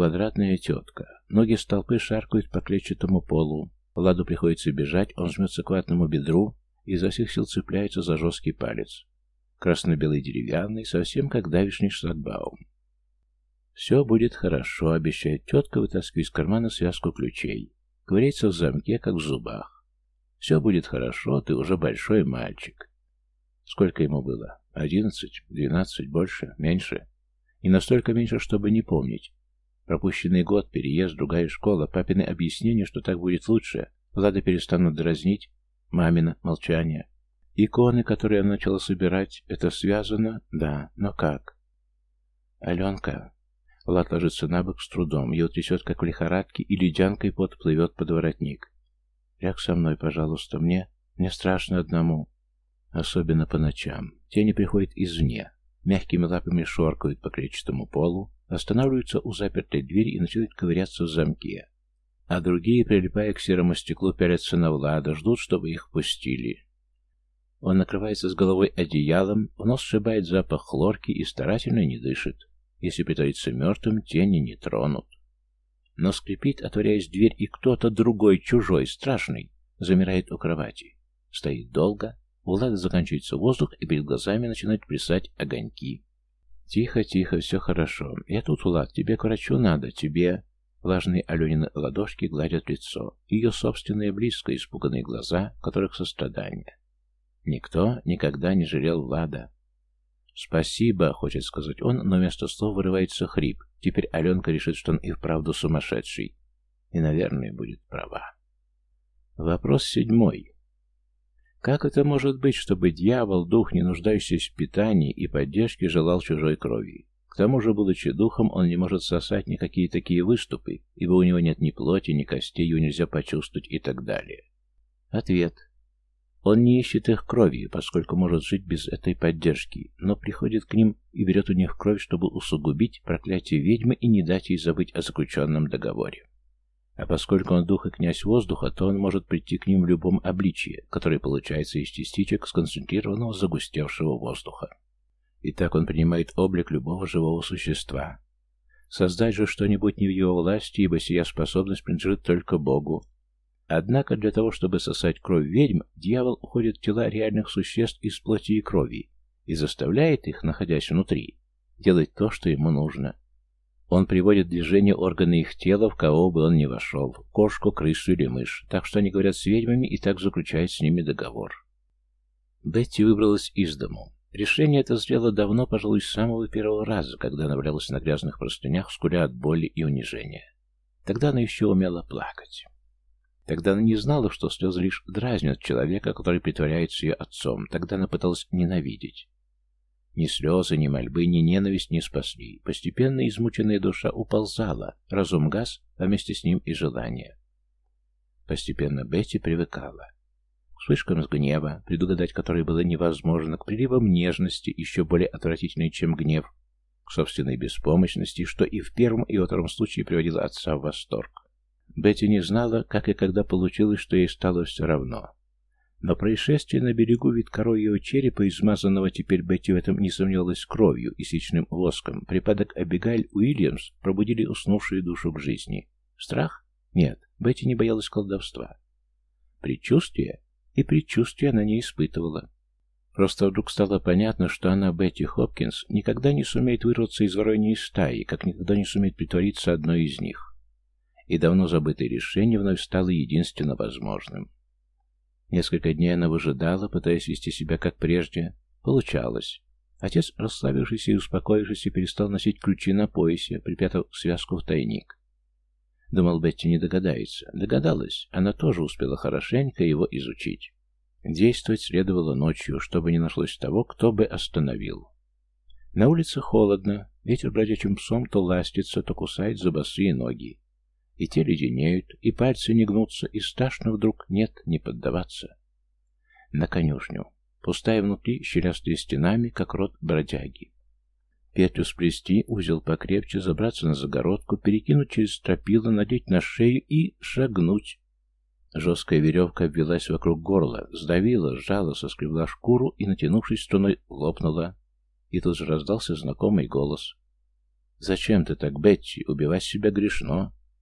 квадратная тетка. Ноги столпы шаркают по клетчатому полу. Владу приходится бежать, он жмется к ватному бедру и изо всех сил цепляется за жесткий палец. Красно-белый деревянный, совсем как давишний шлагбаум. «Все будет хорошо», — обещает тетка, вытаскивая из кармана связку ключей. Ковыряется в замке, как в зубах. «Все будет хорошо, ты уже большой мальчик». Сколько ему было? Одиннадцать? Двенадцать? Больше? Меньше? И настолько меньше, чтобы не помнить. Пропущенный год, переезд, другая школа, папины объяснения, что так будет лучше. Влада перестанут дразнить. Мамина молчание. Иконы, которые она начала собирать, это связано? Да, но как? Аленка. Влад ложится на бок с трудом, его трясет, как в лихорадке, и ледянкой пот плывет под воротник. Ляг со мной, пожалуйста, мне... Мне страшно одному. Особенно по ночам. Тени приходят извне. Мягкими лапами шоркают по клетчатому полу, останавливаются у запертой двери и начинают ковыряться в замке. А другие, прилипая к серому стеклу, пялятся на Влада, ждут, чтобы их пустили. Он накрывается с головой одеялом, в нос сшибает запах хлорки и старательно не дышит. Если притвориться мертвым, тени не тронут. Но скрипит, отворяясь дверь, и кто-то другой, чужой, страшный, замирает у кровати. Стоит долго, у Влада заканчивается воздух, и перед глазами начинают плясать огоньки. «Тихо, тихо, все хорошо. Я тут, Влад, тебе к врачу надо, тебе...» Влажные Аленины ладошки гладят лицо. Ее собственные близко испуганные глаза, в которых сострадание. Никто никогда не жалел Влада. «Спасибо», — хочет сказать он, но вместо слов вырывается хрип. Теперь Аленка решит, что он и вправду сумасшедший. И, наверное, будет права. Вопрос седьмой. Как это может быть, чтобы дьявол, дух, не нуждающийся в питании и поддержке, желал чужой крови? К тому же, будучи духом, он не может сосать никакие такие выступы, ибо у него нет ни плоти, ни костей, ее нельзя почувствовать и так далее. Ответ. Он не ищет их крови, поскольку может жить без этой поддержки, но приходит к ним и берет у них кровь, чтобы усугубить проклятие ведьмы и не дать ей забыть о заключенном договоре. А поскольку он дух и князь воздуха, то он может прийти к ним в любом обличии, которое получается из частичек сконцентрированного загустевшего воздуха. И так он принимает облик любого живого существа. Создать же что-нибудь не в его власти, ибо сия способность принадлежит только Богу. Однако для того, чтобы сосать кровь ведьм, дьявол уходит в тела реальных существ из плоти и крови и заставляет их, находясь внутри, делать то, что ему нужно. Он приводит в движение органы их тела, в кого бы он ни вошел, кошку, крысу или мышь, так что они говорят с ведьмами и так заключают с ними договор. Бетти выбралась из дому. Решение это сделала давно, пожалуй, с самого первого раза, когда она валялась на грязных простынях, скуля от боли и унижения. Тогда она еще умела плакать. Тогда она не знала, что слезы лишь дразнят человека, который притворяется ее отцом. Тогда она пыталась ненавидеть. Ни слезы, ни мольбы, ни ненависть не спасли. Постепенно измученная душа уползала, разум гас, а вместе с ним и желание. Постепенно Бетти привыкала. К вспышкам гнева, предугадать которые было невозможно, к приливам нежности, еще более отвратительной, чем гнев, к собственной беспомощности, что и в первом, и втором случае приводило отца в восторг. Бетти не знала, как и когда получилось, что ей стало все равно. Но происшествие на берегу вид коровьего черепа, измазанного теперь Бетти в этом не сомневалась кровью и сечным воском, припадок Абигайль Уильямс пробудили уснувшую душу к жизни. Страх? Нет, Бетти не боялась колдовства. Предчувствие? И предчувствие она не испытывала. Просто вдруг стало понятно, что она, Бетти Хопкинс, никогда не сумеет вырваться из вороньей стаи, как никогда не сумеет притвориться одной из них. И давно забытое решение вновь стало единственно возможным. Несколько дней она выжидала, пытаясь вести себя как прежде. Получалось. Отец, расслабившийся и успокоившийся, перестал носить ключи на поясе, припятав связку в тайник. Думал, Бетти не догадается. Догадалась. Она тоже успела хорошенько его изучить. Действовать следовало ночью, чтобы не нашлось того, кто бы остановил. На улице холодно, ветер бродячим псом то ластится, то кусает за босые ноги. И те леденеют, и пальцы не гнутся, и страшно вдруг нет не поддаваться. На конюшню. Пустая внутри, щелястые стенами, как рот бродяги. Петлю сплести, узел покрепче, забраться на загородку, перекинуть через стропила, надеть на шею и шагнуть. Жесткая веревка обвелась вокруг горла, сдавила, сжала, соскребла шкуру и, натянувшись струной, лопнула. И тут же раздался знакомый голос. «Зачем ты так, Бетти? Убивать себя грешно.